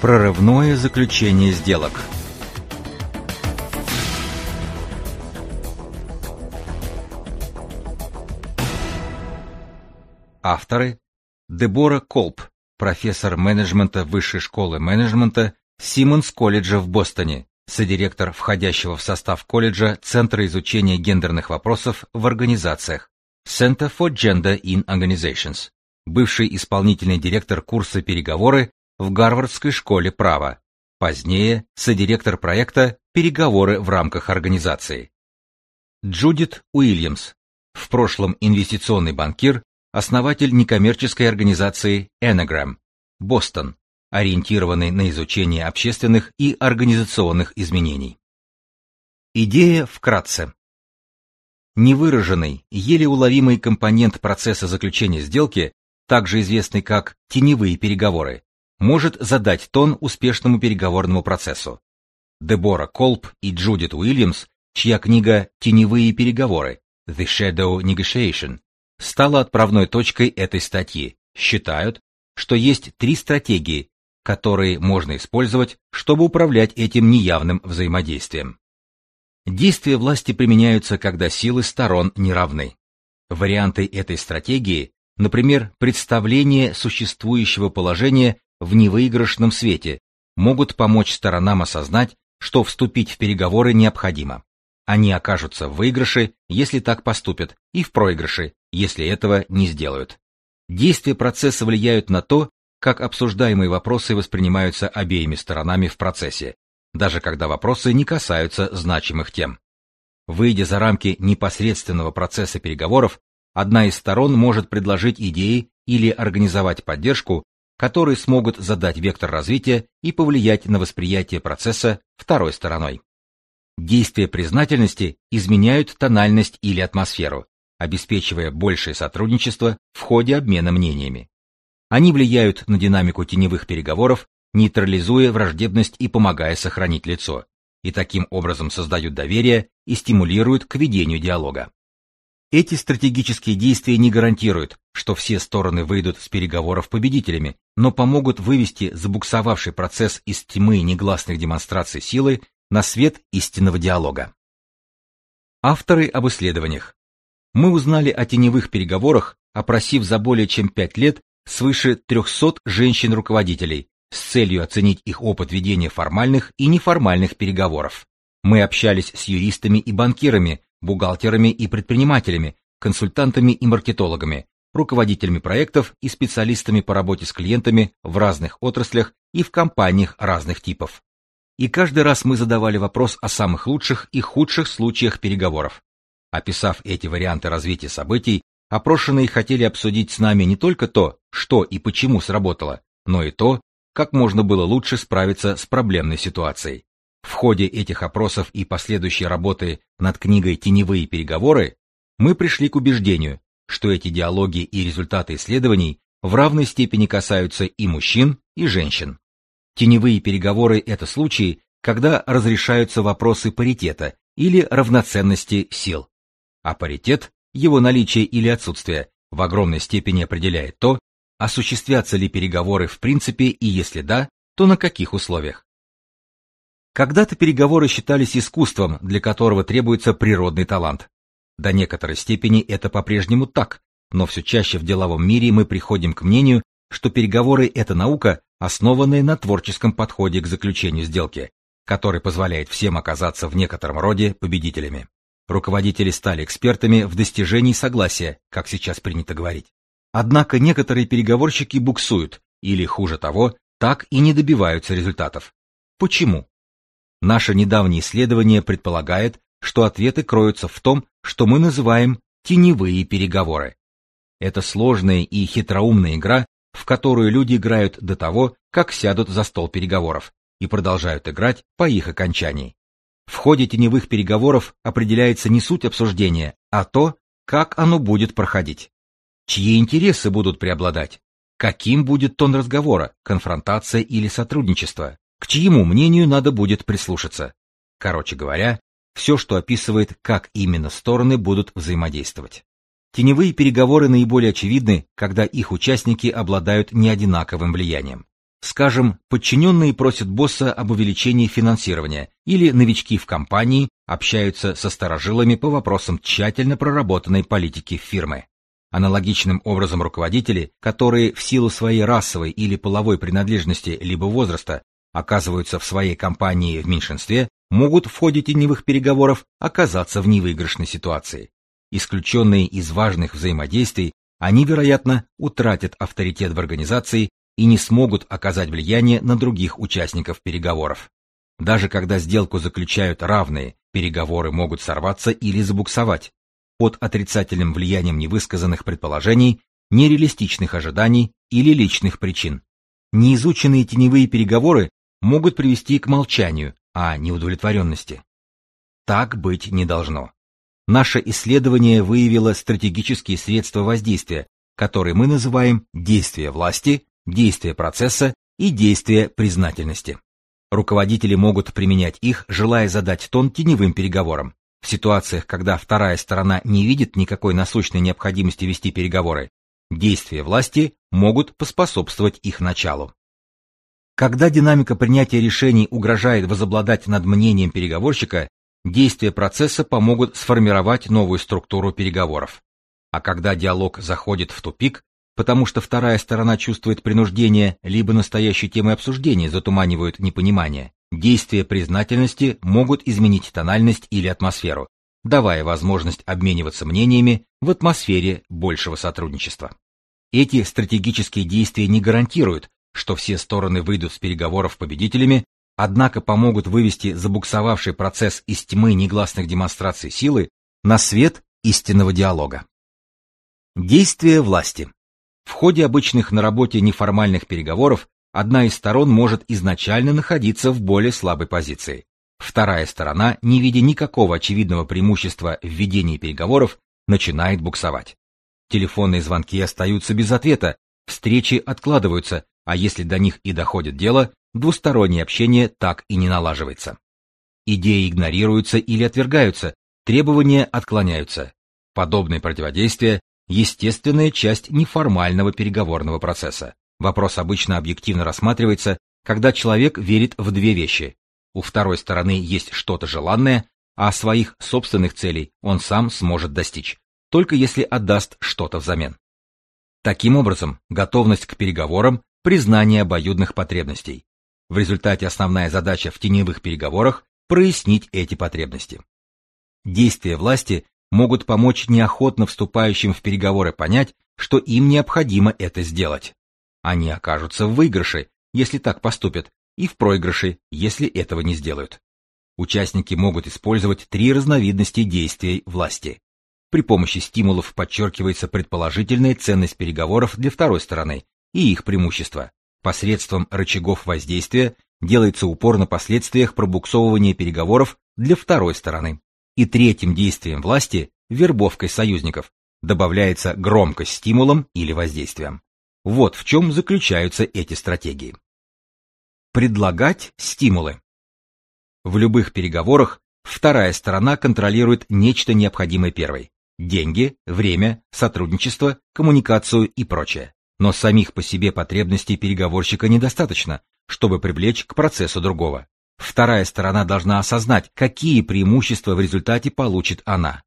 Прорывное заключение сделок. Авторы Дебора Колб, профессор менеджмента Высшей школы менеджмента Симмонс колледжа в Бостоне, содиректор входящего в состав колледжа Центра изучения гендерных вопросов в организациях Center for Gender in Organizations, бывший исполнительный директор курса переговоры в Гарвардской школе права, позднее содиректор проекта «Переговоры в рамках организации». Джудит Уильямс, в прошлом инвестиционный банкир, основатель некоммерческой организации Anagram, Бостон, ориентированный на изучение общественных и организационных изменений. Идея вкратце. Невыраженный, еле уловимый компонент процесса заключения сделки, также известный как теневые переговоры, может задать тон успешному переговорному процессу. Дебора Колб и Джудит Уильямс, чья книга «Теневые переговоры» The Shadow Negotiation стала отправной точкой этой статьи, считают, что есть три стратегии, которые можно использовать, чтобы управлять этим неявным взаимодействием. Действия власти применяются, когда силы сторон не равны. Варианты этой стратегии, например, представление существующего положения в невыигрышном свете могут помочь сторонам осознать, что вступить в переговоры необходимо. Они окажутся в выигрыше, если так поступят, и в проигрыше, если этого не сделают. Действия процесса влияют на то, как обсуждаемые вопросы воспринимаются обеими сторонами в процессе, даже когда вопросы не касаются значимых тем. Выйдя за рамки непосредственного процесса переговоров, одна из сторон может предложить идеи или организовать поддержку, которые смогут задать вектор развития и повлиять на восприятие процесса второй стороной. Действия признательности изменяют тональность или атмосферу, обеспечивая большее сотрудничество в ходе обмена мнениями. Они влияют на динамику теневых переговоров, нейтрализуя враждебность и помогая сохранить лицо, и таким образом создают доверие и стимулируют к ведению диалога. Эти стратегические действия не гарантируют, что все стороны выйдут с переговоров победителями, но помогут вывести забуксовавший процесс из тьмы негласных демонстраций силы на свет истинного диалога. Авторы об исследованиях. Мы узнали о теневых переговорах, опросив за более чем пять лет свыше 300 женщин-руководителей с целью оценить их опыт ведения формальных и неформальных переговоров. Мы общались с юристами и банкирами, бухгалтерами и предпринимателями, консультантами и маркетологами, руководителями проектов и специалистами по работе с клиентами в разных отраслях и в компаниях разных типов. И каждый раз мы задавали вопрос о самых лучших и худших случаях переговоров. Описав эти варианты развития событий, опрошенные хотели обсудить с нами не только то, что и почему сработало, но и то, как можно было лучше справиться с проблемной ситуацией. В ходе этих опросов и последующей работы над книгой «Теневые переговоры» мы пришли к убеждению, что эти диалоги и результаты исследований в равной степени касаются и мужчин, и женщин. Теневые переговоры – это случаи, когда разрешаются вопросы паритета или равноценности сил. А паритет, его наличие или отсутствие, в огромной степени определяет то, осуществятся ли переговоры в принципе и если да, то на каких условиях. Когда-то переговоры считались искусством, для которого требуется природный талант. До некоторой степени это по-прежнему так, но все чаще в деловом мире мы приходим к мнению, что переговоры – это наука, основанная на творческом подходе к заключению сделки, который позволяет всем оказаться в некотором роде победителями. Руководители стали экспертами в достижении согласия, как сейчас принято говорить. Однако некоторые переговорщики буксуют, или, хуже того, так и не добиваются результатов. Почему? Наше недавнее исследование предполагает, что ответы кроются в том, что мы называем теневые переговоры. Это сложная и хитроумная игра, в которую люди играют до того, как сядут за стол переговоров, и продолжают играть по их окончании. В ходе теневых переговоров определяется не суть обсуждения, а то, как оно будет проходить. Чьи интересы будут преобладать? Каким будет тон разговора, конфронтация или сотрудничество? К чьему мнению надо будет прислушаться? Короче говоря, все, что описывает, как именно стороны будут взаимодействовать. Теневые переговоры наиболее очевидны, когда их участники обладают неодинаковым влиянием. Скажем, подчиненные просят босса об увеличении финансирования, или новички в компании общаются со старожилами по вопросам тщательно проработанной политики фирмы. Аналогичным образом руководители, которые в силу своей расовой или половой принадлежности либо возраста оказываются в своей компании в меньшинстве, могут в ходе теневых переговоров оказаться в невыигрышной ситуации. Исключенные из важных взаимодействий, они, вероятно, утратят авторитет в организации и не смогут оказать влияние на других участников переговоров. Даже когда сделку заключают равные, переговоры могут сорваться или забуксовать под отрицательным влиянием невысказанных предположений, нереалистичных ожиданий или личных причин. Неизученные теневые переговоры могут привести к молчанию, а не удовлетворенности. Так быть не должно. Наше исследование выявило стратегические средства воздействия, которые мы называем действие власти, действие процесса и действие признательности. Руководители могут применять их, желая задать тон теневым переговорам. В ситуациях, когда вторая сторона не видит никакой насущной необходимости вести переговоры, действия власти могут поспособствовать их началу. Когда динамика принятия решений угрожает возобладать над мнением переговорщика, действия процесса помогут сформировать новую структуру переговоров. А когда диалог заходит в тупик, потому что вторая сторона чувствует принуждение, либо настоящие темы обсуждения затуманивают непонимание. Действия признательности могут изменить тональность или атмосферу, давая возможность обмениваться мнениями в атмосфере большего сотрудничества. Эти стратегические действия не гарантируют, что все стороны выйдут с переговоров победителями, однако помогут вывести забуксовавший процесс из тьмы негласных демонстраций силы на свет истинного диалога. Действие власти. В ходе обычных на работе неформальных переговоров одна из сторон может изначально находиться в более слабой позиции. Вторая сторона, не видя никакого очевидного преимущества в ведении переговоров, начинает буксовать. Телефонные звонки остаются без ответа, встречи откладываются, а если до них и доходит дело, двустороннее общение так и не налаживается. Идеи игнорируются или отвергаются, требования отклоняются. Подобные противодействия естественная часть неформального переговорного процесса. Вопрос обычно объективно рассматривается, когда человек верит в две вещи. У второй стороны есть что-то желанное, а своих собственных целей он сам сможет достичь, только если отдаст что-то взамен. Таким образом, готовность к переговорам – признание обоюдных потребностей. В результате основная задача в теневых переговорах – прояснить эти потребности. Действия власти могут помочь неохотно вступающим в переговоры понять, что им необходимо это сделать. Они окажутся в выигрыше, если так поступят, и в проигрыше, если этого не сделают. Участники могут использовать три разновидности действий власти. При помощи стимулов подчеркивается предположительная ценность переговоров для второй стороны и их преимущества. Посредством рычагов воздействия делается упор на последствиях пробуксовывания переговоров для второй стороны. И третьим действием власти, вербовкой союзников, добавляется громкость стимулом или воздействием. Вот в чем заключаются эти стратегии. Предлагать стимулы. В любых переговорах вторая сторона контролирует нечто необходимое первой – деньги, время, сотрудничество, коммуникацию и прочее. Но самих по себе потребностей переговорщика недостаточно, чтобы привлечь к процессу другого. Вторая сторона должна осознать, какие преимущества в результате получит она.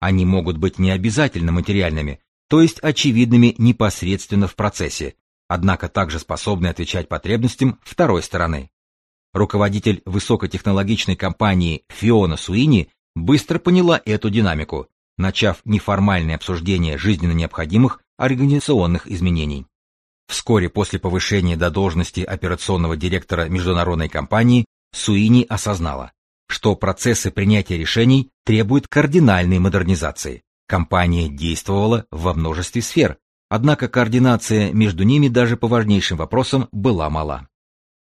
Они могут быть не обязательно материальными, то есть очевидными непосредственно в процессе, однако также способны отвечать потребностям второй стороны. Руководитель высокотехнологичной компании Фиона Суини быстро поняла эту динамику, начав неформальное обсуждение жизненно необходимых организационных изменений. Вскоре после повышения до должности операционного директора международной компании Суини осознала, что процессы принятия решений требуют кардинальной модернизации. Компания действовала во множестве сфер, однако координация между ними даже по важнейшим вопросам была мала.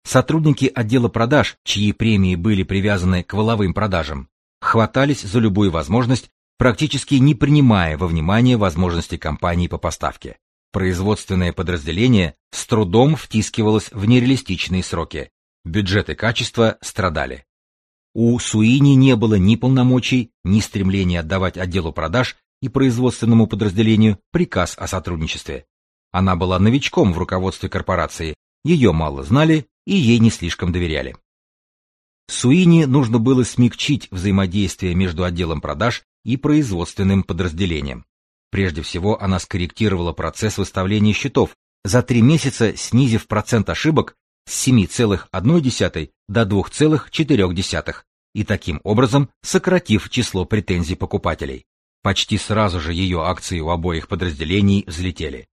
Сотрудники отдела продаж, чьи премии были привязаны к воловым продажам, хватались за любую возможность, практически не принимая во внимание возможности компании по поставке. Производственное подразделение с трудом втискивалось в нереалистичные сроки, бюджеты качества страдали. У Суини не было ни полномочий, ни стремления отдавать отделу продаж и производственному подразделению приказ о сотрудничестве. Она была новичком в руководстве корпорации ее мало знали и ей не слишком доверяли. Суини нужно было смягчить взаимодействие между отделом продаж и производственным подразделением. Прежде всего, она скорректировала процесс выставления счетов, за три месяца снизив процент ошибок с 7,1 до 2,4 и таким образом сократив число претензий покупателей. Почти сразу же ее акции у обоих подразделений взлетели.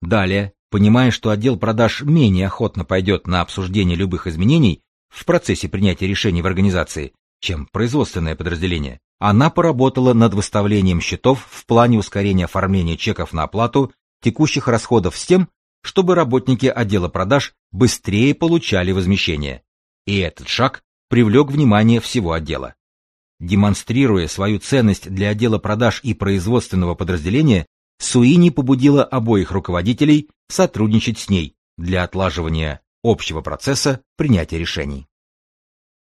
Далее, понимая, что отдел продаж менее охотно пойдет на обсуждение любых изменений, в процессе принятия решений в организации, чем производственное подразделение. Она поработала над выставлением счетов в плане ускорения оформления чеков на оплату текущих расходов с тем, чтобы работники отдела продаж быстрее получали возмещение. И этот шаг привлек внимание всего отдела. Демонстрируя свою ценность для отдела продаж и производственного подразделения, Суини побудила обоих руководителей сотрудничать с ней для отлаживания общего процесса принятия решений.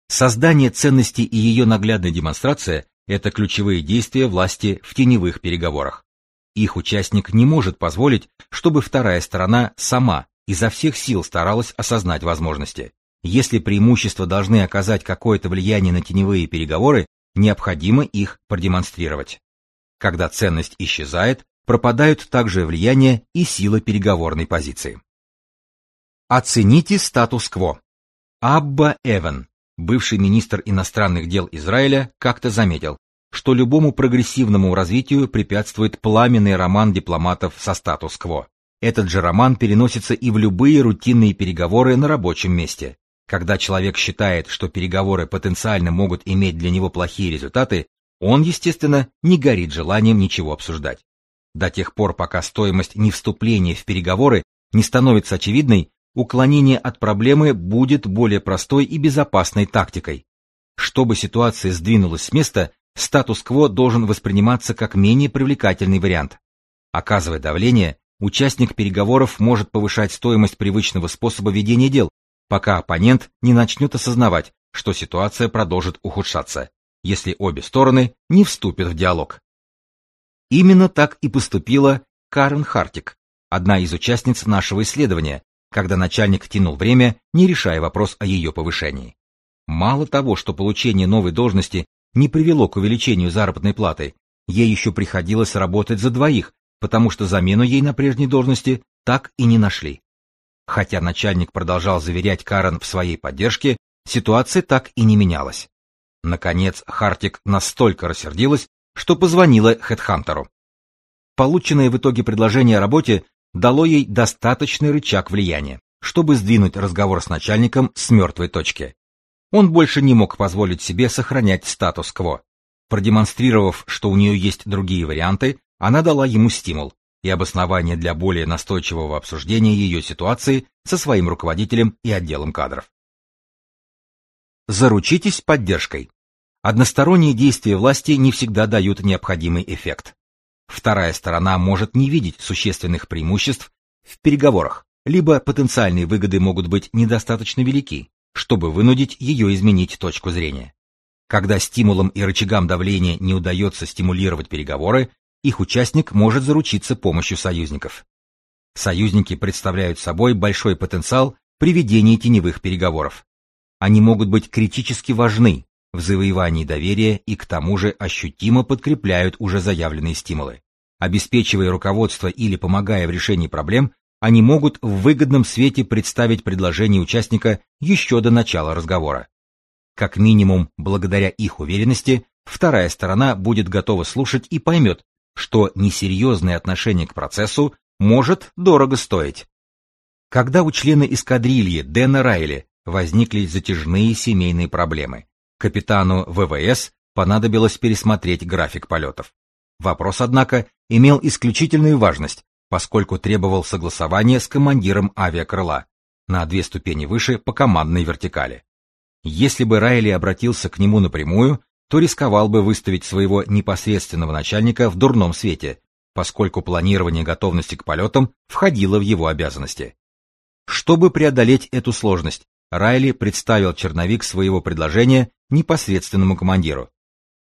Создание ценности и ее наглядная демонстрация – это ключевые действия власти в теневых переговорах. Их участник не может позволить, чтобы вторая сторона сама изо всех сил старалась осознать возможности. Если преимущества должны оказать какое-то влияние на теневые переговоры, необходимо их продемонстрировать. Когда ценность исчезает, пропадают также влияние и сила переговорной позиции. Оцените статус-кво. Абба Эван, бывший министр иностранных дел Израиля, как-то заметил, что любому прогрессивному развитию препятствует пламенный роман дипломатов со статус-кво. Этот же роман переносится и в любые рутинные переговоры на рабочем месте. Когда человек считает, что переговоры потенциально могут иметь для него плохие результаты, он, естественно, не горит желанием ничего обсуждать. До тех пор, пока стоимость не вступления в переговоры не становится очевидной, уклонение от проблемы будет более простой и безопасной тактикой. Чтобы ситуация сдвинулась с места, статус-кво должен восприниматься как менее привлекательный вариант. Оказывая давление, участник переговоров может повышать стоимость привычного способа ведения дел, пока оппонент не начнет осознавать, что ситуация продолжит ухудшаться, если обе стороны не вступят в диалог. Именно так и поступила Карен Хартик, одна из участниц нашего исследования, когда начальник тянул время, не решая вопрос о ее повышении. Мало того, что получение новой должности не привело к увеличению заработной платы, ей еще приходилось работать за двоих, потому что замену ей на прежней должности так и не нашли. Хотя начальник продолжал заверять Карен в своей поддержке, ситуация так и не менялась. Наконец, Хартик настолько рассердилась, что позвонила Хедхантеру. Полученное в итоге предложение о работе дало ей достаточный рычаг влияния, чтобы сдвинуть разговор с начальником с мертвой точки. Он больше не мог позволить себе сохранять статус-кво. Продемонстрировав, что у нее есть другие варианты, она дала ему стимул и обоснование для более настойчивого обсуждения ее ситуации со своим руководителем и отделом кадров. Заручитесь поддержкой. Односторонние действия власти не всегда дают необходимый эффект. Вторая сторона может не видеть существенных преимуществ в переговорах, либо потенциальные выгоды могут быть недостаточно велики, чтобы вынудить ее изменить точку зрения. Когда стимулом и рычагам давления не удается стимулировать переговоры, их участник может заручиться помощью союзников. Союзники представляют собой большой потенциал при ведении теневых переговоров. Они могут быть критически важны в завоевании доверия и к тому же ощутимо подкрепляют уже заявленные стимулы. Обеспечивая руководство или помогая в решении проблем, они могут в выгодном свете представить предложение участника еще до начала разговора. Как минимум, благодаря их уверенности, вторая сторона будет готова слушать и поймет, что несерьезное отношение к процессу может дорого стоить. Когда у члена эскадрильи Дэна Райли возникли затяжные семейные проблемы, Капитану ВВС понадобилось пересмотреть график полетов. Вопрос, однако, имел исключительную важность, поскольку требовал согласования с командиром авиакрыла на две ступени выше по командной вертикали. Если бы Райли обратился к нему напрямую, то рисковал бы выставить своего непосредственного начальника в дурном свете, поскольку планирование готовности к полетам входило в его обязанности. Чтобы преодолеть эту сложность, Райли представил черновик своего предложения непосредственному командиру.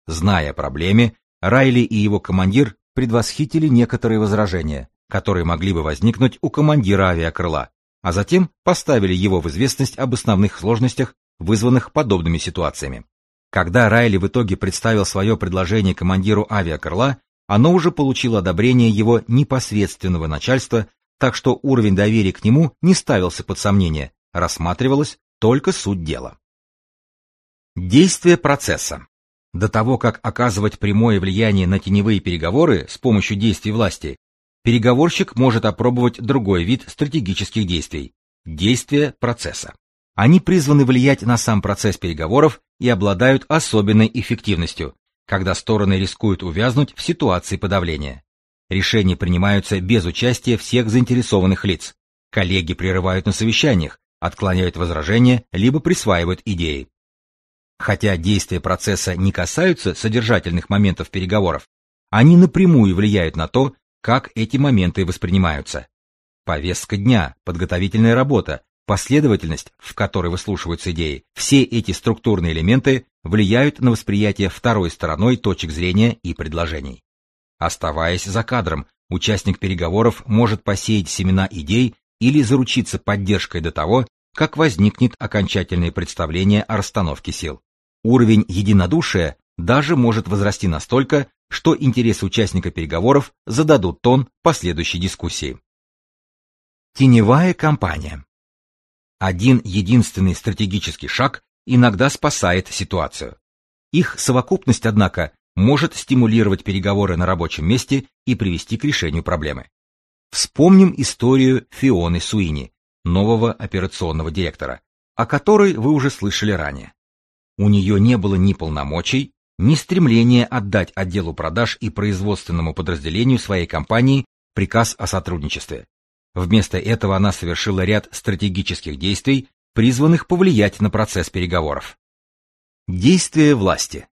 Зная о проблеме, Райли и его командир предвосхитили некоторые возражения, которые могли бы возникнуть у командира авиакрыла, а затем поставили его в известность об основных сложностях, вызванных подобными ситуациями. Когда Райли в итоге представил свое предложение командиру авиакрыла, оно уже получило одобрение его непосредственного начальства, так что уровень доверия к нему не ставился под сомнение, рассматривалась только суть дела. Действие процесса. До того, как оказывать прямое влияние на теневые переговоры с помощью действий власти, переговорщик может опробовать другой вид стратегических действий – действия процесса. Они призваны влиять на сам процесс переговоров и обладают особенной эффективностью, когда стороны рискуют увязнуть в ситуации подавления. Решения принимаются без участия всех заинтересованных лиц. Коллеги прерывают на совещаниях, отклоняют возражения, либо присваивают идеи. Хотя действия процесса не касаются содержательных моментов переговоров, они напрямую влияют на то, как эти моменты воспринимаются. Повестка дня, подготовительная работа, последовательность, в которой выслушиваются идеи, все эти структурные элементы влияют на восприятие второй стороной точек зрения и предложений. Оставаясь за кадром, участник переговоров может посеять семена идей или заручиться поддержкой до того, как возникнет окончательное представление о расстановке сил. Уровень единодушия даже может возрасти настолько, что интересы участника переговоров зададут тон последующей дискуссии. Теневая компания. Один единственный стратегический шаг иногда спасает ситуацию. Их совокупность, однако, может стимулировать переговоры на рабочем месте и привести к решению проблемы. Вспомним историю Фионы Суини, нового операционного директора, о которой вы уже слышали ранее. У нее не было ни полномочий, ни стремления отдать отделу продаж и производственному подразделению своей компании приказ о сотрудничестве. Вместо этого она совершила ряд стратегических действий, призванных повлиять на процесс переговоров. Действия власти.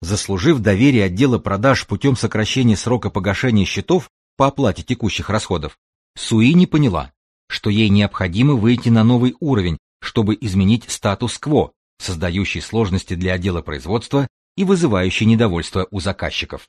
Заслужив доверие отдела продаж путем сокращения срока погашения счетов по оплате текущих расходов, Суини поняла, что ей необходимо выйти на новый уровень, чтобы изменить статус-кво, создающий сложности для отдела производства и вызывающий недовольство у заказчиков.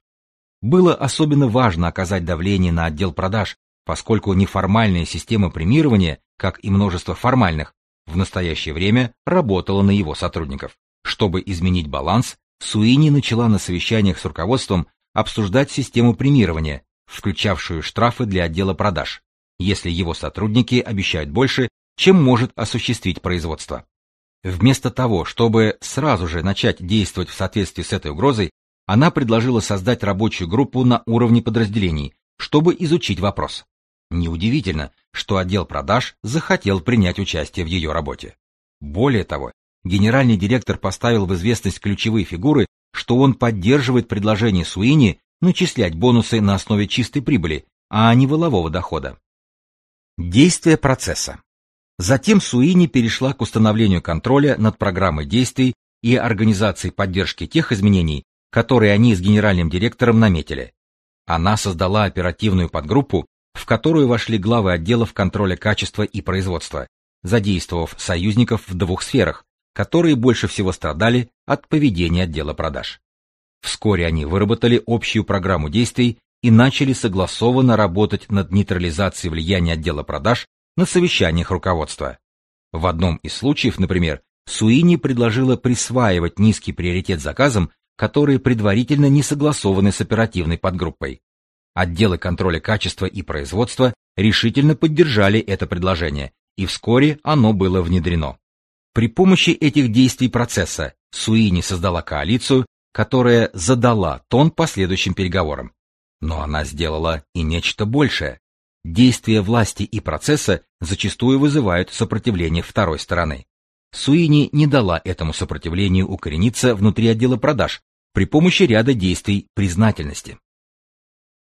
Было особенно важно оказать давление на отдел продаж, поскольку неформальная система премирования, как и множество формальных, в настоящее время работала на его сотрудников. Чтобы изменить баланс, Суини начала на совещаниях с руководством обсуждать систему премирования, включавшую штрафы для отдела продаж, если его сотрудники обещают больше, чем может осуществить производство. Вместо того, чтобы сразу же начать действовать в соответствии с этой угрозой, она предложила создать рабочую группу на уровне подразделений, чтобы изучить вопрос. Неудивительно, что отдел продаж захотел принять участие в ее работе. Более того, генеральный директор поставил в известность ключевые фигуры, что он поддерживает предложение Суини начислять бонусы на основе чистой прибыли, а не волового дохода. Действие процесса. Затем Суини перешла к установлению контроля над программой действий и организацией поддержки тех изменений, которые они с генеральным директором наметили. Она создала оперативную подгруппу, в которую вошли главы отделов контроля качества и производства, задействовав союзников в двух сферах, которые больше всего страдали от поведения отдела продаж. Вскоре они выработали общую программу действий и начали согласованно работать над нейтрализацией влияния отдела продаж на совещаниях руководства. В одном из случаев, например, Суини предложила присваивать низкий приоритет заказам, которые предварительно не согласованы с оперативной подгруппой. Отделы контроля качества и производства решительно поддержали это предложение, и вскоре оно было внедрено. При помощи этих действий процесса Суини создала коалицию, которая задала тон последующим переговорам. Но она сделала и нечто большее. Действия власти и процесса зачастую вызывают сопротивление второй стороны. Суини не дала этому сопротивлению укорениться внутри отдела продаж при помощи ряда действий признательности.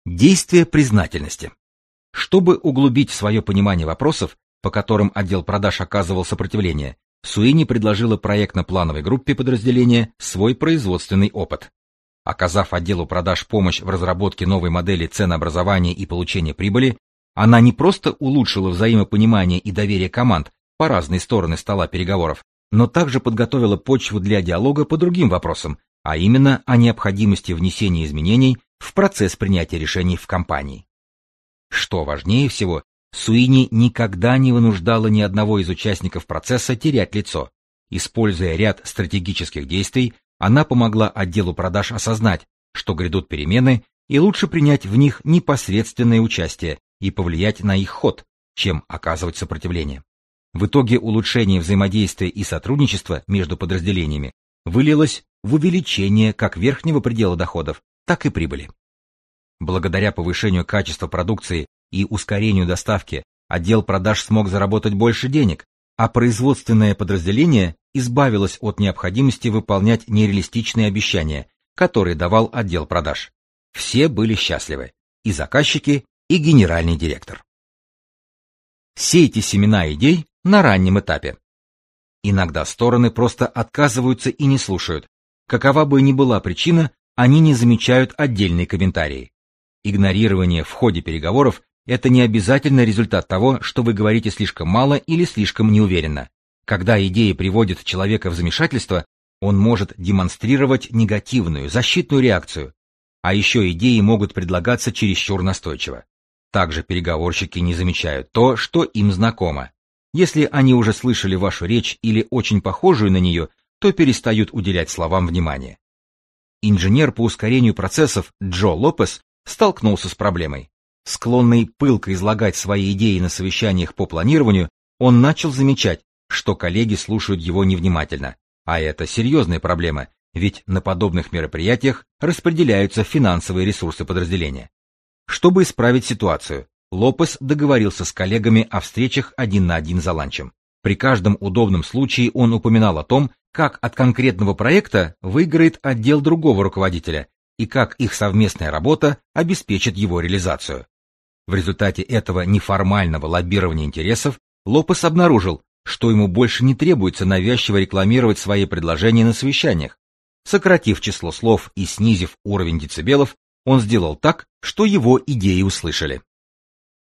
Действие признательности. Чтобы углубить свое понимание вопросов, по которым отдел продаж оказывал сопротивление, Суини предложила проектно-плановой группе подразделения свой производственный опыт. Оказав отделу продаж помощь в разработке новой модели ценообразования и получения прибыли, она не просто улучшила взаимопонимание и доверие команд по разные стороны стола переговоров, но также подготовила почву для диалога по другим вопросам, а именно о необходимости внесения изменений в процесс принятия решений в компании. Что важнее всего, Суини никогда не вынуждала ни одного из участников процесса терять лицо. Используя ряд стратегических действий, она помогла отделу продаж осознать, что грядут перемены, и лучше принять в них непосредственное участие и повлиять на их ход, чем оказывать сопротивление. В итоге улучшение взаимодействия и сотрудничества между подразделениями вылилось в увеличение как верхнего предела доходов, так и прибыли. Благодаря повышению качества продукции и ускорению доставки отдел продаж смог заработать больше денег, а производственное подразделение избавилось от необходимости выполнять нереалистичные обещания, которые давал отдел продаж. Все были счастливы, и заказчики, и генеральный директор. Сейте семена идей на раннем этапе. Иногда стороны просто отказываются и не слушают. Какова бы ни была причина, они не замечают отдельные комментарии. Игнорирование в ходе переговоров – это не обязательно результат того, что вы говорите слишком мало или слишком неуверенно. Когда идея приводит человека в замешательство, он может демонстрировать негативную, защитную реакцию. А еще идеи могут предлагаться чересчур настойчиво. Также переговорщики не замечают то, что им знакомо. Если они уже слышали вашу речь или очень похожую на нее, то перестают уделять словам внимание. Инженер по ускорению процессов Джо Лопес столкнулся с проблемой. Склонный пылко излагать свои идеи на совещаниях по планированию, он начал замечать, что коллеги слушают его невнимательно. А это серьезная проблема, ведь на подобных мероприятиях распределяются финансовые ресурсы подразделения. Чтобы исправить ситуацию, Лопес договорился с коллегами о встречах один на один за ланчем. При каждом удобном случае он упоминал о том, как от конкретного проекта выиграет отдел другого руководителя и как их совместная работа обеспечит его реализацию. В результате этого неформального лоббирования интересов Лопес обнаружил, что ему больше не требуется навязчиво рекламировать свои предложения на совещаниях. Сократив число слов и снизив уровень децибелов, он сделал так, что его идеи услышали.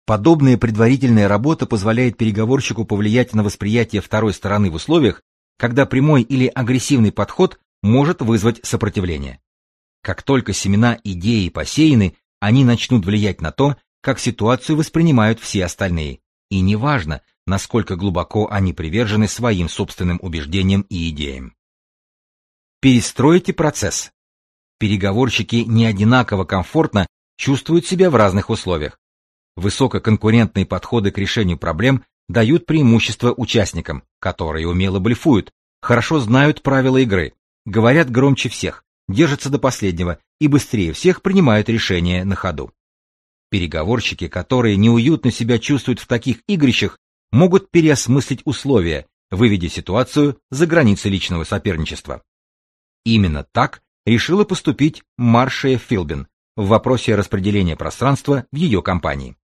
Подобная предварительная работа позволяет переговорщику повлиять на восприятие второй стороны в условиях, когда прямой или агрессивный подход может вызвать сопротивление. Как только семена идеи посеяны, они начнут влиять на то, как ситуацию воспринимают все остальные, и неважно, насколько глубоко они привержены своим собственным убеждениям и идеям. Перестройте процесс. Переговорщики не одинаково комфортно чувствуют себя в разных условиях. Высококонкурентные подходы к решению проблем дают преимущество участникам, которые умело блефуют, хорошо знают правила игры, говорят громче всех, держатся до последнего и быстрее всех принимают решения на ходу. Переговорщики, которые неуютно себя чувствуют в таких игрищах, могут переосмыслить условия, выведя ситуацию за границы личного соперничества. Именно так решила поступить Маршия Филбин в вопросе распределения пространства в ее компании.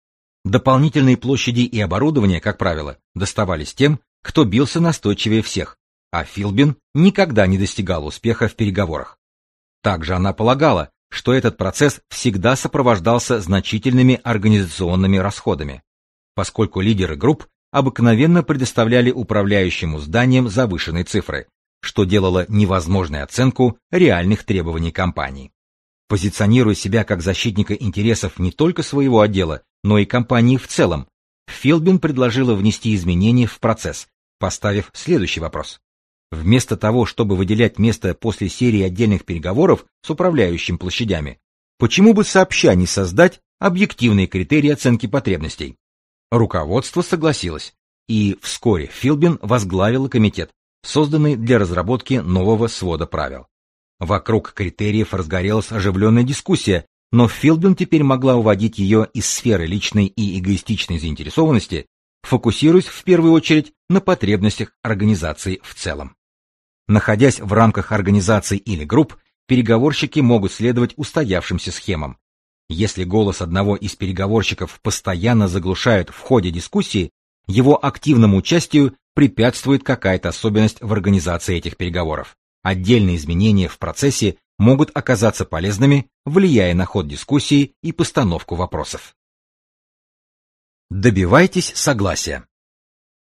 Дополнительные площади и оборудование, как правило, доставались тем, кто бился настойчивее всех, а Филбин никогда не достигал успеха в переговорах. Также она полагала, что этот процесс всегда сопровождался значительными организационными расходами, поскольку лидеры групп обыкновенно предоставляли управляющему зданием завышенные цифры, что делало невозможной оценку реальных требований компании. Позиционируя себя как защитника интересов не только своего отдела, но и компании в целом, Филбин предложила внести изменения в процесс, поставив следующий вопрос. Вместо того, чтобы выделять место после серии отдельных переговоров с управляющим площадями, почему бы сообща не создать объективные критерии оценки потребностей? Руководство согласилось, и вскоре Филбин возглавила комитет, созданный для разработки нового свода правил. Вокруг критериев разгорелась оживленная дискуссия, но Филбин теперь могла уводить ее из сферы личной и эгоистичной заинтересованности, фокусируясь в первую очередь на потребностях организации в целом. Находясь в рамках организаций или групп, переговорщики могут следовать устоявшимся схемам. Если голос одного из переговорщиков постоянно заглушают в ходе дискуссии, его активному участию препятствует какая-то особенность в организации этих переговоров. Отдельные изменения в процессе могут оказаться полезными, влияя на ход дискуссии и постановку вопросов. Добивайтесь согласия.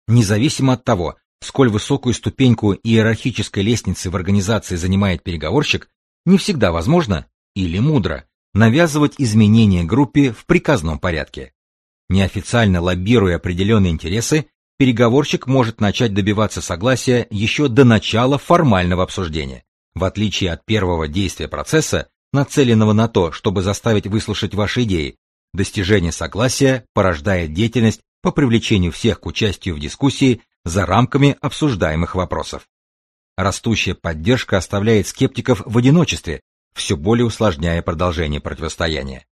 Независимо от того, сколь высокую ступеньку иерархической лестницы в организации занимает переговорщик, не всегда возможно или мудро навязывать изменения группе в приказном порядке. Неофициально лоббируя определенные интересы, переговорщик может начать добиваться согласия еще до начала формального обсуждения. В отличие от первого действия процесса, нацеленного на то, чтобы заставить выслушать ваши идеи, достижение согласия порождает деятельность по привлечению всех к участию в дискуссии за рамками обсуждаемых вопросов. Растущая поддержка оставляет скептиков в одиночестве, все более усложняя продолжение противостояния.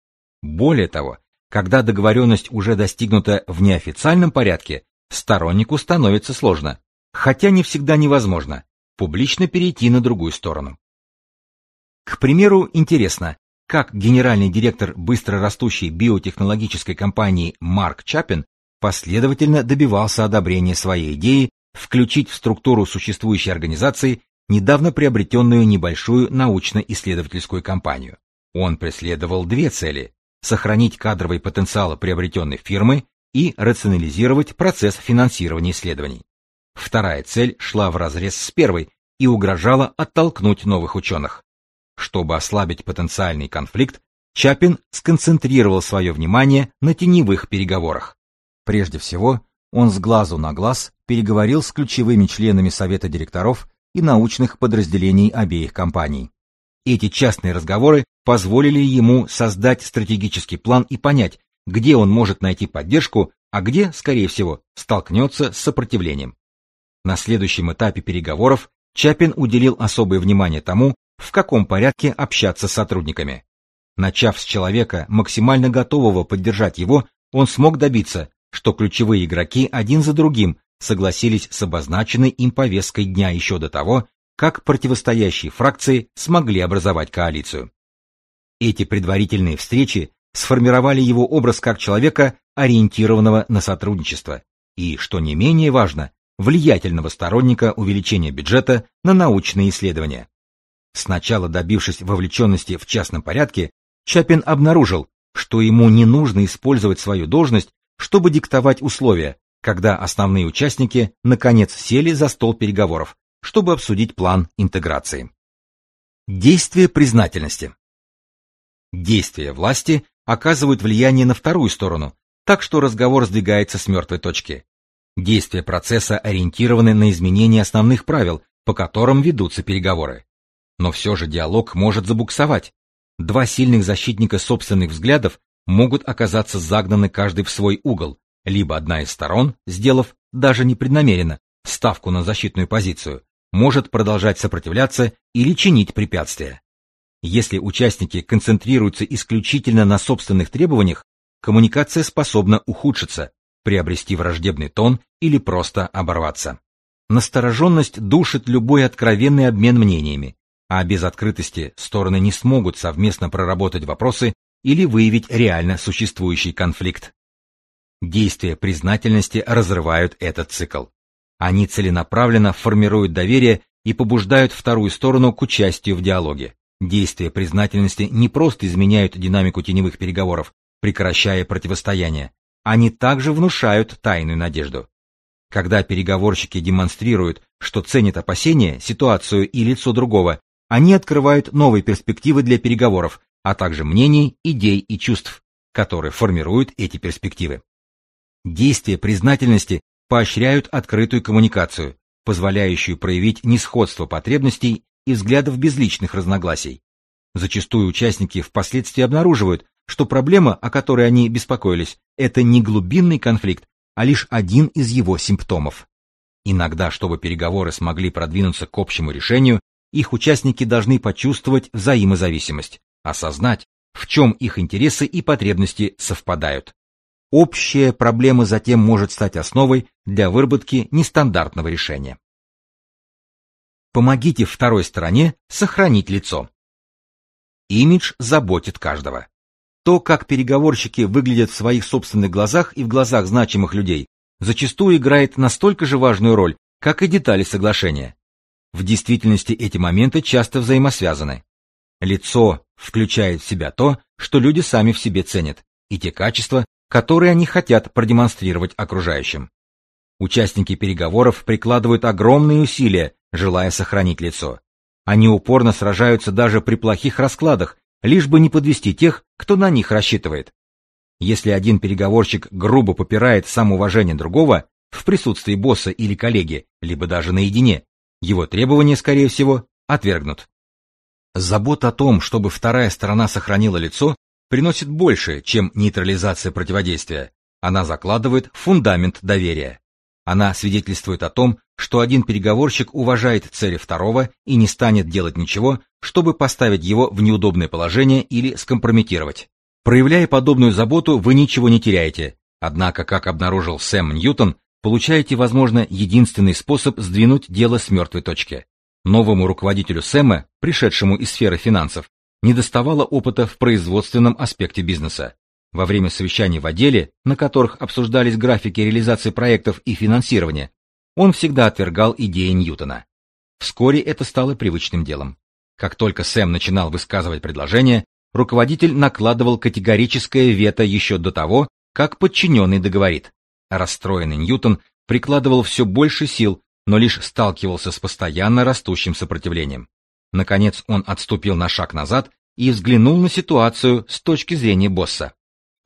Более того, когда договоренность уже достигнута в неофициальном порядке, стороннику становится сложно, хотя не всегда невозможно, публично перейти на другую сторону. К примеру, интересно, как генеральный директор быстро растущей биотехнологической компании Марк Чапин последовательно добивался одобрения своей идеи включить в структуру существующей организации недавно приобретенную небольшую научно-исследовательскую компанию. Он преследовал две цели – сохранить кадровый потенциал приобретенной фирмы и рационализировать процесс финансирования исследований. Вторая цель шла вразрез с первой и угрожала оттолкнуть новых ученых. Чтобы ослабить потенциальный конфликт, Чапин сконцентрировал свое внимание на теневых переговорах. Прежде всего, он с глазу на глаз переговорил с ключевыми членами совета директоров и научных подразделений обеих компаний. Эти частные разговоры позволили ему создать стратегический план и понять, где он может найти поддержку, а где, скорее всего, столкнется с сопротивлением. На следующем этапе переговоров Чапин уделил особое внимание тому, в каком порядке общаться с сотрудниками. Начав с человека, максимально готового поддержать его, он смог добиться, что ключевые игроки один за другим согласились с обозначенной им повесткой дня еще до того, как противостоящие фракции смогли образовать коалицию. Эти предварительные встречи сформировали его образ как человека, ориентированного на сотрудничество, и, что не менее важно, влиятельного сторонника увеличения бюджета на научные исследования. Сначала добившись вовлеченности в частном порядке, Чапин обнаружил, что ему не нужно использовать свою должность, чтобы диктовать условия, когда основные участники наконец сели за стол переговоров, чтобы обсудить план интеграции. Действие признательности. Действия власти оказывают влияние на вторую сторону, так что разговор сдвигается с мертвой точки. Действия процесса ориентированы на изменение основных правил, по которым ведутся переговоры. Но все же диалог может забуксовать. Два сильных защитника собственных взглядов могут оказаться загнаны каждый в свой угол, либо одна из сторон, сделав, даже непреднамеренно, ставку на защитную позицию, может продолжать сопротивляться или чинить препятствия. Если участники концентрируются исключительно на собственных требованиях, коммуникация способна ухудшиться, приобрести враждебный тон или просто оборваться. Настороженность душит любой откровенный обмен мнениями, а без открытости стороны не смогут совместно проработать вопросы или выявить реально существующий конфликт. Действия признательности разрывают этот цикл. Они целенаправленно формируют доверие и побуждают вторую сторону к участию в диалоге. Действия признательности не просто изменяют динамику теневых переговоров, прекращая противостояние, они также внушают тайную надежду. Когда переговорщики демонстрируют, что ценят опасения, ситуацию и лицо другого, они открывают новые перспективы для переговоров, а также мнений, идей и чувств, которые формируют эти перспективы. Действия признательности поощряют открытую коммуникацию, позволяющую проявить несходство потребностей и взглядов без личных разногласий. Зачастую участники впоследствии обнаруживают, что проблема, о которой они беспокоились, это не глубинный конфликт, а лишь один из его симптомов. Иногда, чтобы переговоры смогли продвинуться к общему решению, их участники должны почувствовать взаимозависимость, осознать, в чем их интересы и потребности совпадают. Общая проблема затем может стать основой для выработки нестандартного решения. Помогите второй стороне сохранить лицо. Имидж заботит каждого. То, как переговорщики выглядят в своих собственных глазах и в глазах значимых людей, зачастую играет настолько же важную роль, как и детали соглашения. В действительности эти моменты часто взаимосвязаны. Лицо включает в себя то, что люди сами в себе ценят, и те качества, которые они хотят продемонстрировать окружающим. Участники переговоров прикладывают огромные усилия, желая сохранить лицо. Они упорно сражаются даже при плохих раскладах, лишь бы не подвести тех, кто на них рассчитывает. Если один переговорщик грубо попирает самоуважение другого в присутствии босса или коллеги, либо даже наедине, его требования, скорее всего, отвергнут. Забота о том, чтобы вторая сторона сохранила лицо, приносит больше, чем нейтрализация противодействия. Она закладывает фундамент доверия. Она свидетельствует о том, что один переговорщик уважает цели второго и не станет делать ничего, чтобы поставить его в неудобное положение или скомпрометировать. Проявляя подобную заботу, вы ничего не теряете. Однако, как обнаружил Сэм Ньютон, получаете, возможно, единственный способ сдвинуть дело с мертвой точки. Новому руководителю Сэма, пришедшему из сферы финансов, недоставало опыта в производственном аспекте бизнеса. Во время совещаний в отделе, на которых обсуждались графики реализации проектов и финансирования, он всегда отвергал идеи Ньютона. Вскоре это стало привычным делом. Как только Сэм начинал высказывать предложения, руководитель накладывал категорическое вето еще до того, как подчиненный договорит. Расстроенный Ньютон прикладывал все больше сил, но лишь сталкивался с постоянно растущим сопротивлением. Наконец он отступил на шаг назад и взглянул на ситуацию с точки зрения босса.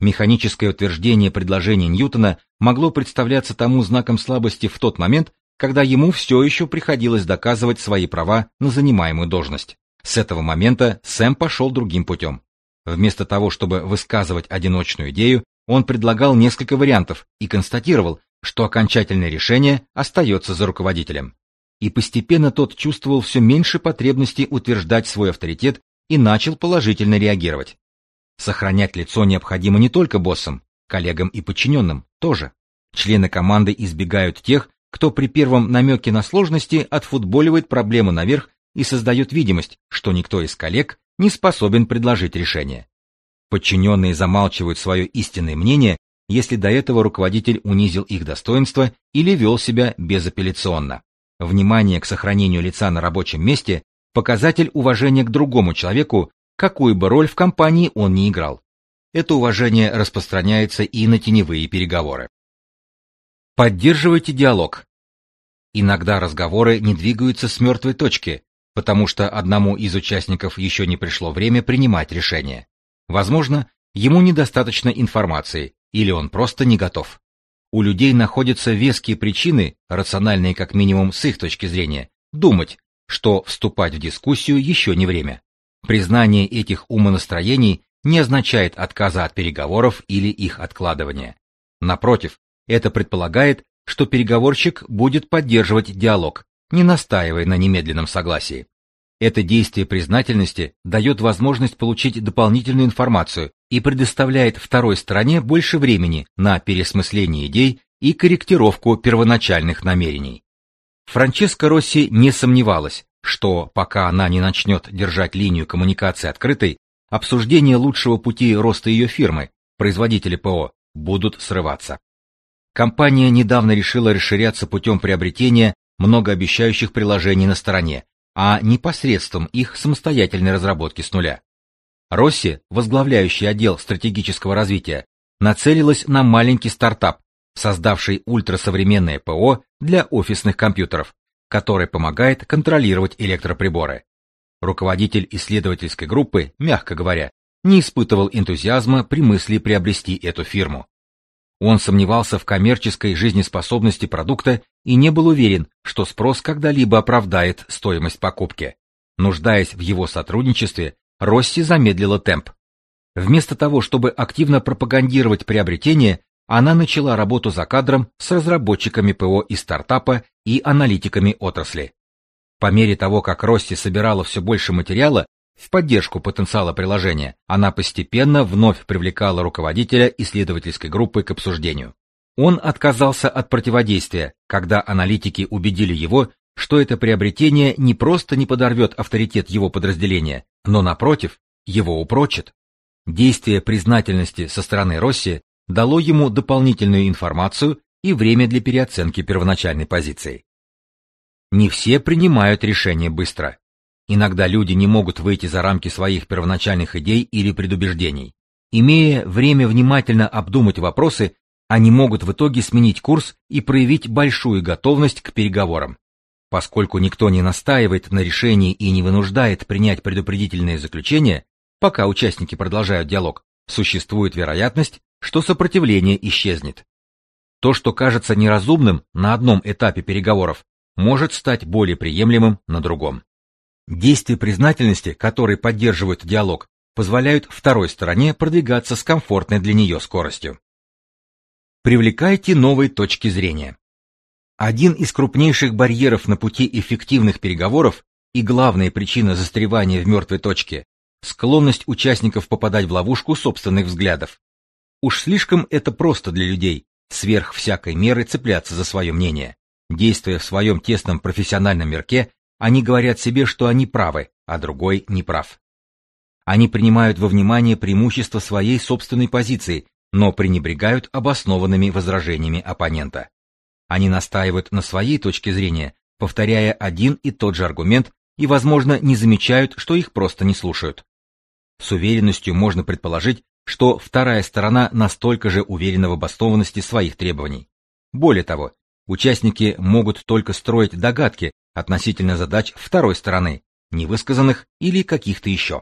Механическое утверждение предложения Ньютона могло представляться тому знаком слабости в тот момент, когда ему все еще приходилось доказывать свои права на занимаемую должность. С этого момента Сэм пошел другим путем. Вместо того, чтобы высказывать одиночную идею, он предлагал несколько вариантов и констатировал, что окончательное решение остается за руководителем. И постепенно тот чувствовал все меньше потребности утверждать свой авторитет и начал положительно реагировать. Сохранять лицо необходимо не только боссам, коллегам и подчиненным тоже. Члены команды избегают тех, кто при первом намеке на сложности отфутболивает проблему наверх и создает видимость, что никто из коллег не способен предложить решение. Подчиненные замалчивают свое истинное мнение если до этого руководитель унизил их достоинство или вел себя безапелляционно. Внимание к сохранению лица на рабочем месте – показатель уважения к другому человеку, какую бы роль в компании он ни играл. Это уважение распространяется и на теневые переговоры. Поддерживайте диалог. Иногда разговоры не двигаются с мертвой точки, потому что одному из участников еще не пришло время принимать решение. Возможно, ему недостаточно информации, или он просто не готов. У людей находятся веские причины, рациональные как минимум с их точки зрения, думать, что вступать в дискуссию еще не время. Признание этих умонастроений не означает отказа от переговоров или их откладывания. Напротив, это предполагает, что переговорщик будет поддерживать диалог, не настаивая на немедленном согласии. Это действие признательности дает возможность получить дополнительную информацию и предоставляет второй стороне больше времени на пересмысление идей и корректировку первоначальных намерений. Франческа Росси не сомневалась, что пока она не начнет держать линию коммуникации открытой, обсуждения лучшего пути роста ее фирмы, производителя ПО, будут срываться. Компания недавно решила расширяться путем приобретения многообещающих приложений на стороне, а не посредством их самостоятельной разработки с нуля. Росси, возглавляющий отдел стратегического развития, нацелилась на маленький стартап, создавший ультрасовременное ПО для офисных компьютеров, который помогает контролировать электроприборы. Руководитель исследовательской группы, мягко говоря, не испытывал энтузиазма при мысли приобрести эту фирму. Он сомневался в коммерческой жизнеспособности продукта и не был уверен, что спрос когда-либо оправдает стоимость покупки. Нуждаясь в его сотрудничестве, Росси замедлила темп. Вместо того, чтобы активно пропагандировать приобретение, она начала работу за кадром с разработчиками ПО из стартапа и аналитиками отрасли. По мере того, как Росси собирала все больше материала, в поддержку потенциала приложения она постепенно вновь привлекала руководителя исследовательской группы к обсуждению. Он отказался от противодействия, когда аналитики убедили его, что это приобретение не просто не подорвет авторитет его подразделения, но, напротив, его упрочит. Действие признательности со стороны Росси дало ему дополнительную информацию и время для переоценки первоначальной позиции. Не все принимают решения быстро. Иногда люди не могут выйти за рамки своих первоначальных идей или предубеждений. Имея время внимательно обдумать вопросы, они могут в итоге сменить курс и проявить большую готовность к переговорам. Поскольку никто не настаивает на решении и не вынуждает принять предупредительное заключение, пока участники продолжают диалог, существует вероятность, что сопротивление исчезнет. То, что кажется неразумным на одном этапе переговоров, может стать более приемлемым на другом. Действия признательности, которые поддерживают диалог, позволяют второй стороне продвигаться с комфортной для нее скоростью. Привлекайте новые точки зрения. Один из крупнейших барьеров на пути эффективных переговоров и главная причина застревания в мертвой точке – склонность участников попадать в ловушку собственных взглядов. Уж слишком это просто для людей, сверх всякой меры цепляться за свое мнение. Действуя в своем тесном профессиональном мирке, они говорят себе, что они правы, а другой не прав. Они принимают во внимание преимущества своей собственной позиции, но пренебрегают обоснованными возражениями оппонента. Они настаивают на своей точке зрения, повторяя один и тот же аргумент и, возможно, не замечают, что их просто не слушают. С уверенностью можно предположить, что вторая сторона настолько же уверена в обоснованности своих требований. Более того, участники могут только строить догадки относительно задач второй стороны, невысказанных или каких-то еще.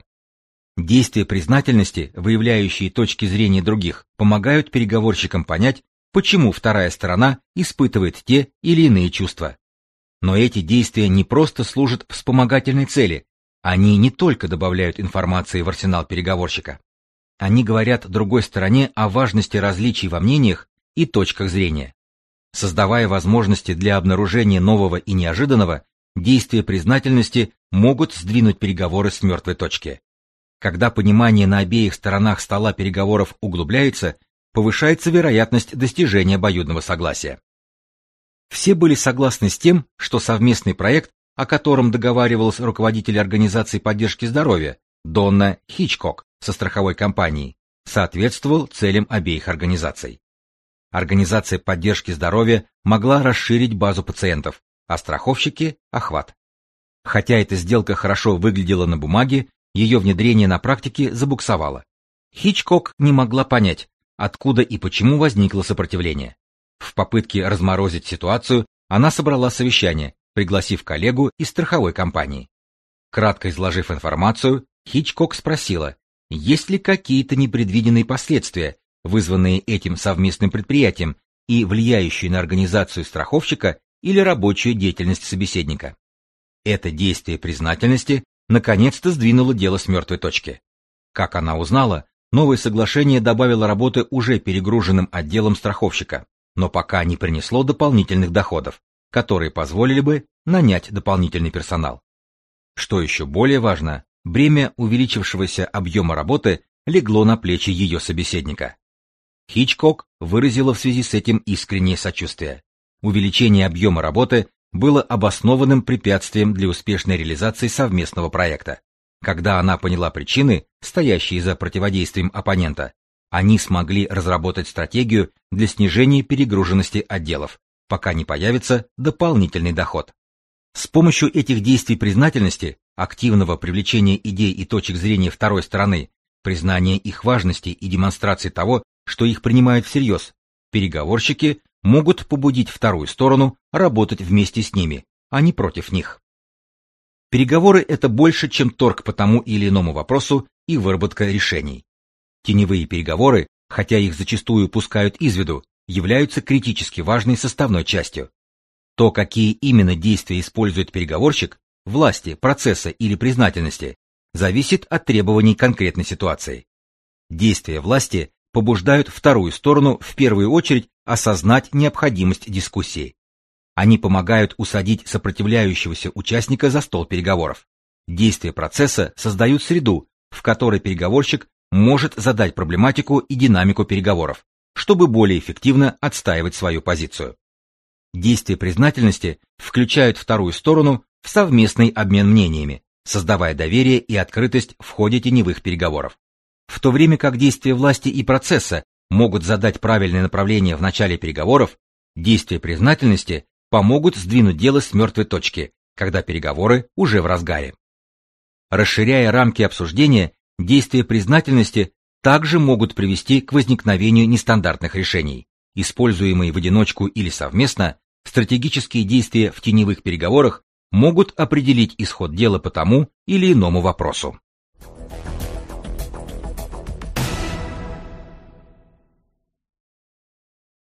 Действия признательности, выявляющие точки зрения других, помогают переговорщикам понять, почему вторая сторона испытывает те или иные чувства. Но эти действия не просто служат вспомогательной цели, они не только добавляют информации в арсенал переговорщика. Они говорят другой стороне о важности различий во мнениях и точках зрения. Создавая возможности для обнаружения нового и неожиданного, действия признательности могут сдвинуть переговоры с мертвой точки. Когда понимание на обеих сторонах стола переговоров углубляется, повышается вероятность достижения обоюдного согласия. Все были согласны с тем, что совместный проект, о котором договаривался руководитель организации поддержки здоровья, Донна Хичкок со страховой компанией, соответствовал целям обеих организаций. Организация поддержки здоровья могла расширить базу пациентов, а страховщики – охват. Хотя эта сделка хорошо выглядела на бумаге, ее внедрение на практике забуксовало. Хичкок не могла понять, откуда и почему возникло сопротивление. В попытке разморозить ситуацию она собрала совещание, пригласив коллегу из страховой компании. Кратко изложив информацию, Хичкок спросила, есть ли какие-то непредвиденные последствия, вызванные этим совместным предприятием и влияющие на организацию страховщика или рабочую деятельность собеседника. Это действие признательности наконец-то сдвинуло дело с мертвой точки. Как она узнала, новое соглашение добавило работы уже перегруженным отделом страховщика, но пока не принесло дополнительных доходов, которые позволили бы нанять дополнительный персонал. Что еще более важно, бремя увеличившегося объема работы легло на плечи ее собеседника. Хичкок выразила в связи с этим искреннее сочувствие. Увеличение объема работы было обоснованным препятствием для успешной реализации совместного проекта. Когда она поняла причины, стоящие за противодействием оппонента, они смогли разработать стратегию для снижения перегруженности отделов, пока не появится дополнительный доход. С помощью этих действий признательности, активного привлечения идей и точек зрения второй стороны, признания их важности и демонстрации того, что их принимают всерьез, переговорщики могут побудить вторую сторону работать вместе с ними, а не против них. Переговоры – это больше, чем торг по тому или иному вопросу и выработка решений. Теневые переговоры, хотя их зачастую пускают из виду, являются критически важной составной частью. То, какие именно действия использует переговорщик, власти, процесса или признательности, зависит от требований конкретной ситуации. Действия власти побуждают вторую сторону в первую очередь осознать необходимость дискуссии. Они помогают усадить сопротивляющегося участника за стол переговоров. Действия процесса создают среду, в которой переговорщик может задать проблематику и динамику переговоров, чтобы более эффективно отстаивать свою позицию. Действия признательности включают вторую сторону в совместный обмен мнениями, создавая доверие и открытость в ходе теневых переговоров. В то время как действия власти и процесса могут задать правильное направление в начале переговоров, действия признательности помогут сдвинуть дело с мертвой точки, когда переговоры уже в разгаре. Расширяя рамки обсуждения, действия признательности также могут привести к возникновению нестандартных решений. Используемые в одиночку или совместно, стратегические действия в теневых переговорах могут определить исход дела по тому или иному вопросу.